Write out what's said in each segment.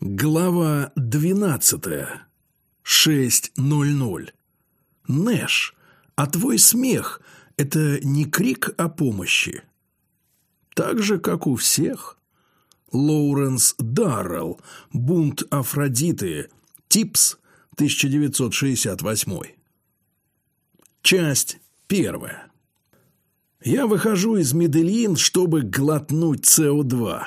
Глава 12. 6.00. Нэш, а твой смех – это не крик о помощи? Так же, как у всех. Лоуренс Даррелл, «Бунт Афродиты», Типс, 1968. Часть первая. Я выхожу из Медельин, чтобы глотнуть СО2.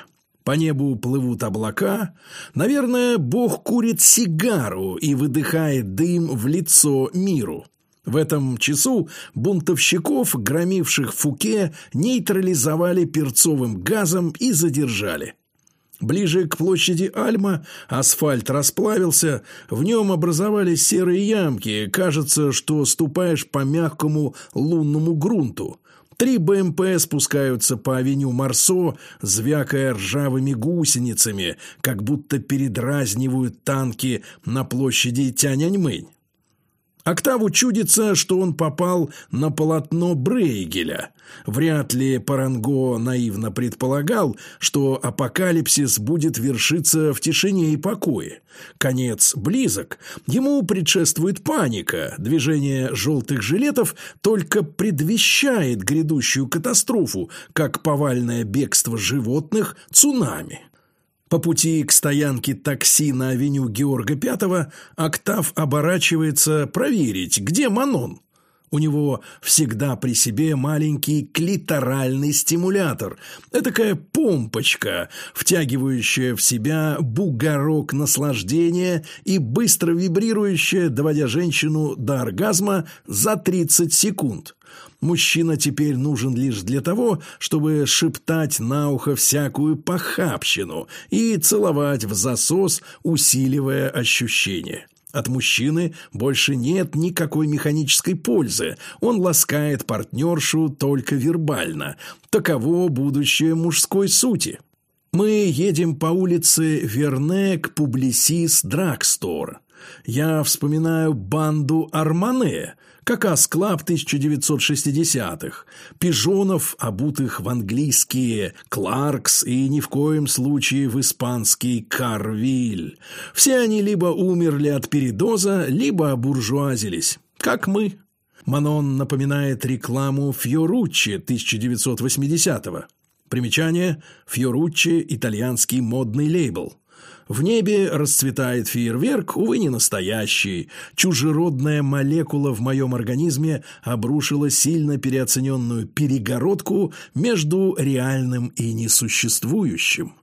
По небу плывут облака. Наверное, Бог курит сигару и выдыхает дым в лицо миру. В этом часу бунтовщиков, громивших Фуке, нейтрализовали перцовым газом и задержали. Ближе к площади Альма асфальт расплавился, в нем образовались серые ямки, кажется, что ступаешь по мягкому лунному грунту. Три БМП спускаются по авеню Марсо, звякая ржавыми гусеницами, как будто передразнивают танки на площади Тяньаньмэнь. Октаву чудится, что он попал на полотно Брейгеля. Вряд ли Паранго наивно предполагал, что апокалипсис будет вершиться в тишине и покое. Конец близок. Ему предшествует паника. Движение желтых жилетов только предвещает грядущую катастрофу, как повальное бегство животных цунами. По пути к стоянке такси на авеню Георга Пятого Октав оборачивается проверить, где Манон. У него всегда при себе маленький клиторальный стимулятор. Этакая помпочка, втягивающая в себя бугорок наслаждения и быстро вибрирующая, доводя женщину до оргазма за 30 секунд. Мужчина теперь нужен лишь для того, чтобы шептать на ухо всякую похабщину и целовать в засос, усиливая ощущение. От мужчины больше нет никакой механической пользы. Он ласкает партнершу только вербально. Таково будущее мужской сути. Мы едем по улице Верне к Publicis Drugstore. Я вспоминаю банду Армане, Какас Club 1960-х, пижонов, обутых в английские Clarks и ни в коем случае в испанский Carvil. Все они либо умерли от передоза, либо обуржуазились, как мы. Манон напоминает рекламу Фьоруччи 1980-го. Примечание – Фьоруччи – итальянский модный лейбл. В небе расцветает фейерверк, увы, не настоящий. Чужеродная молекула в моем организме обрушила сильно переоцененную перегородку между реальным и несуществующим.